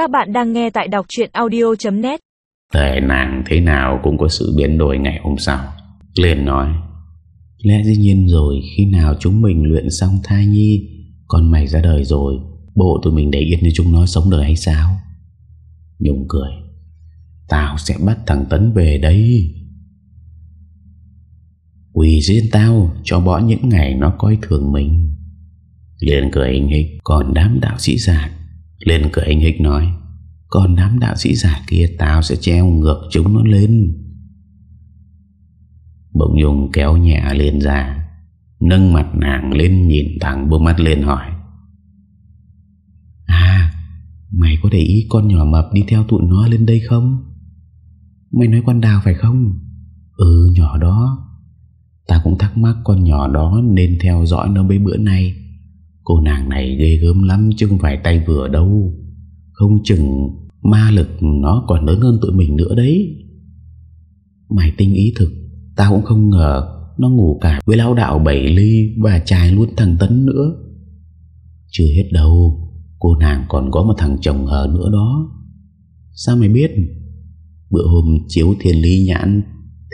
Các bạn đang nghe tại đọc chuyện audio.net Thể nàng thế nào cũng có sự biến đổi ngày hôm sau. Liền nói, Lẽ dĩ nhiên rồi, Khi nào chúng mình luyện xong thai nhi, Con mày ra đời rồi, Bộ tụi mình để yên cho chúng nó sống đời hay sao? Nhung cười, Tao sẽ bắt thằng Tấn về đây Quỳ riêng tao Cho bỏ những ngày nó coi thường mình. Liền cười hình hịch Còn đám đạo sĩ già lên cười anh hịch nói Còn đám đạo sĩ giả kia, Tao sẽ treo ngược chúng nó lên. Bỗng Nhung kéo nhẹ lên ra, Nâng mặt nàng lên nhìn thẳng bước mắt lên hỏi À Mày có để ý con nhỏ mập đi theo tụi nó lên đây không? Mày nói con đào phải không? Ừ nhỏ đó. Ta cũng thắc mắc con nhỏ đó Nên theo dõi nó mấy bữa nay. Cô nàng này ghê gớm lắm Chứ không phải tay vừa đâu. Không chừng ma lực Nó còn lớn hơn tụi mình nữa đấy. Mày tinh ý thực, Tao cũng không ngờ Nó ngủ cả với lão đạo bảy ly Và trai luôn thằng Tấn nữa. Chưa hết đâu, Cô nàng còn có một thằng chồng hờ nữa đó. Sao mày biết? Bữa hôm chiếu thiền ly nhãn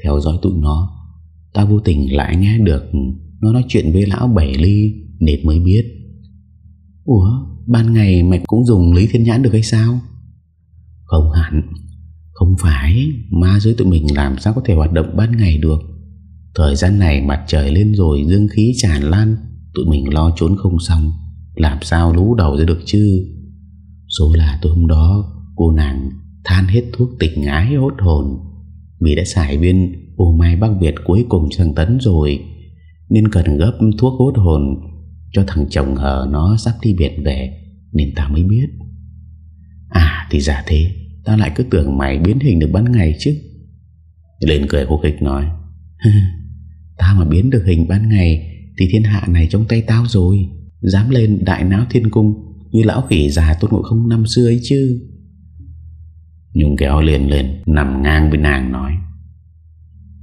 Theo dõi tụi nó, Tao vô tình lại nghe được Nó nói chuyện với lão bảy ly, Nên mới biết. Ủa, ban ngày mày cũng dùng lý thiên nhãn được hay sao? Không hẳn. Không phải, Ma giới tụi mình làm sao có thể hoạt động ban ngày được? Thời gian này mặt trời lên rồi, Dương khí tràn lan Tụi mình lo trốn không xong. Làm sao lú đầu ra được chứ? Số là tối hôm đó, Cô nàng than hết thuốc tỉnh ái, hốt hồn. Vì đã xài viên ô mai bác Việt cuối cùng sang Tấn rồi, Nên cần gấp thuốc hốt hồn. Cho thằng chồng hờ nó sắp đi biệt về, Nên ta mới biết. À thì giả thế, ta lại cứ tưởng mày biến hình được ban ngày chứ. Lên cười khúc khích nói ta mà biến được hình ban ngày Thì thiên hạ này trong tay tao rồi. Dám lên đại náo thiên cung Như lão khỉ già tốt ngộ không năm xưa ấy chứ. Nhung kéo liền lên, Nằm ngang bên nàng nói,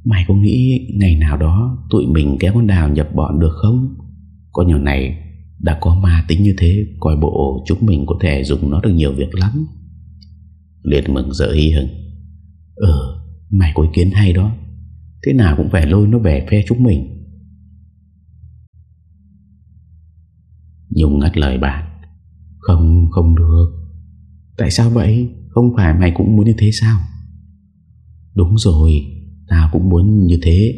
Mày có nghĩ ngày nào đó Tụi mình kéo con đào nhập bọn được không? Có nhỏ này Đã có ma tính như thế, Coi bộ chúng mình có thể dùng nó được nhiều việc lắm. Liệt mừng sợ ý hừng Ừ Mày có ý kiến hay đó. Thế nào cũng phải lôi nó về phe chúng mình. Nhung ngắt lời bạn. Không không được. Tại sao vậy? Không phải mày cũng muốn như thế sao? Đúng rồi, Tao cũng muốn như thế.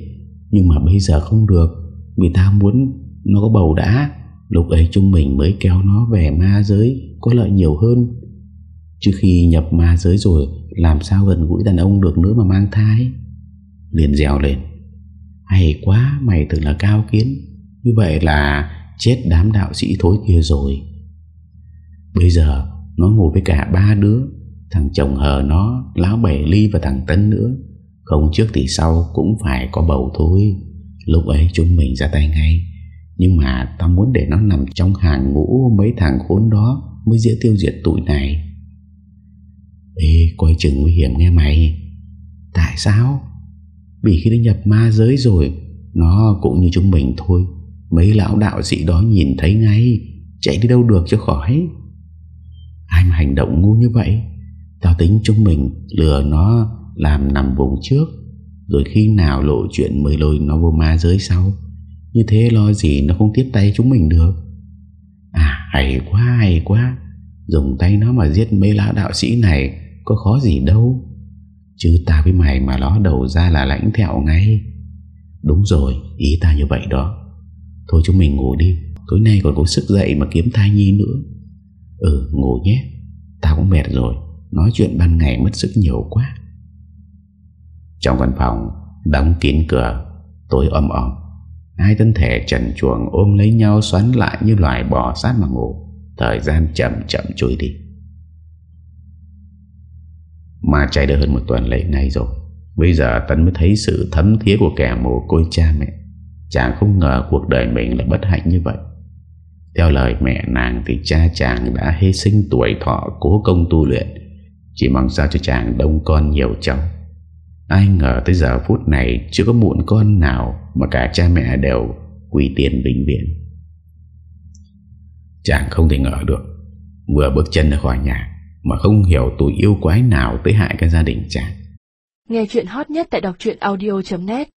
Nhưng mà bây giờ không được, Vì tao muốn nó có bầu đã. Lúc ấy chúng mình mới kéo nó về ma giới, Có lợi nhiều hơn. Chứ khi nhập ma giới rồi, Làm sao gần gũi đàn ông được nữa mà mang thai? Liền dèo lên. Hay quá, mày tưởng là cao kiến. Như vậy là Chết đám đạo sĩ thối kia rồi. Bây giờ, Nó ngồi với cả ba đứa. Thằng chồng hờ nó, Lão Bảy Ly và thằng Tân nữa. Không trước thì sau cũng phải có bầu thôi. Lúc ấy chúng mình ra tay ngay. Nhưng mà tao muốn để nó nằm trong hàng ngũ Mấy thằng khốn đó Mới dễ tiêu diệt tụi này. Ê, coi chừng nguy hiểm nghe mày. Tại sao? Vì khi nó nhập ma giới rồi, Nó cũng như chúng mình thôi. Mấy lão đạo sĩ đó nhìn thấy ngay, Chạy đi đâu được cho khỏi? Ai mà hành động ngu như vậy? Tao tính chúng mình lừa nó Làm nằm vùng trước, Rồi khi nào lộ chuyện mới lôi nó vô ma giới sau? Như thế lo gì nó không tiếp tay chúng mình được? À hay quá hay quá. Dùng tay nó mà giết mấy lão đạo sĩ này, Có khó gì đâu. Chứ ta với mày mà nó đầu ra là lãnh thẹo ngay. Đúng rồi, Ý ta như vậy đó. Thôi chúng mình ngủ đi, Tối nay còn có sức dậy mà kiếm thai nhi nữa. Ừ ngủ nhé. Ta cũng mệt rồi, Nói chuyện ban ngày mất sức nhiều quá. Trong căn phòng, Đóng kín cửa, Tối ấm ấm Hai thân thể trần chuồng ôm lấy nhau Xoắn lại như loài bò sát mà ngủ. Thời gian chậm chậm trôi đi. Mà chạy được hơn một tuần lễ này rồi. Bây giờ Tấn mới thấy sự thấm thiết của kẻ mồ côi cha mẹ. Chàng không ngờ cuộc đời mình là bất hạnh như vậy. Theo lời mẹ nàng thì cha chàng đã hy sinh tuổi thọ cố công tu luyện. Chỉ mong sao cho chàng đông con nhiều cháu. Ai ngờ tới giờ phút này chưa có muộn con nào Mà cả cha mẹ đều quỳ tiền bệnh viện Chàng không thể ngờ được, Vừa bước chân ra khỏi nhà Mà không hiểu tụi yêu quái nào tới hại cái gia đình chàng. Nghe chuyện hot nhất tại đọc audio.net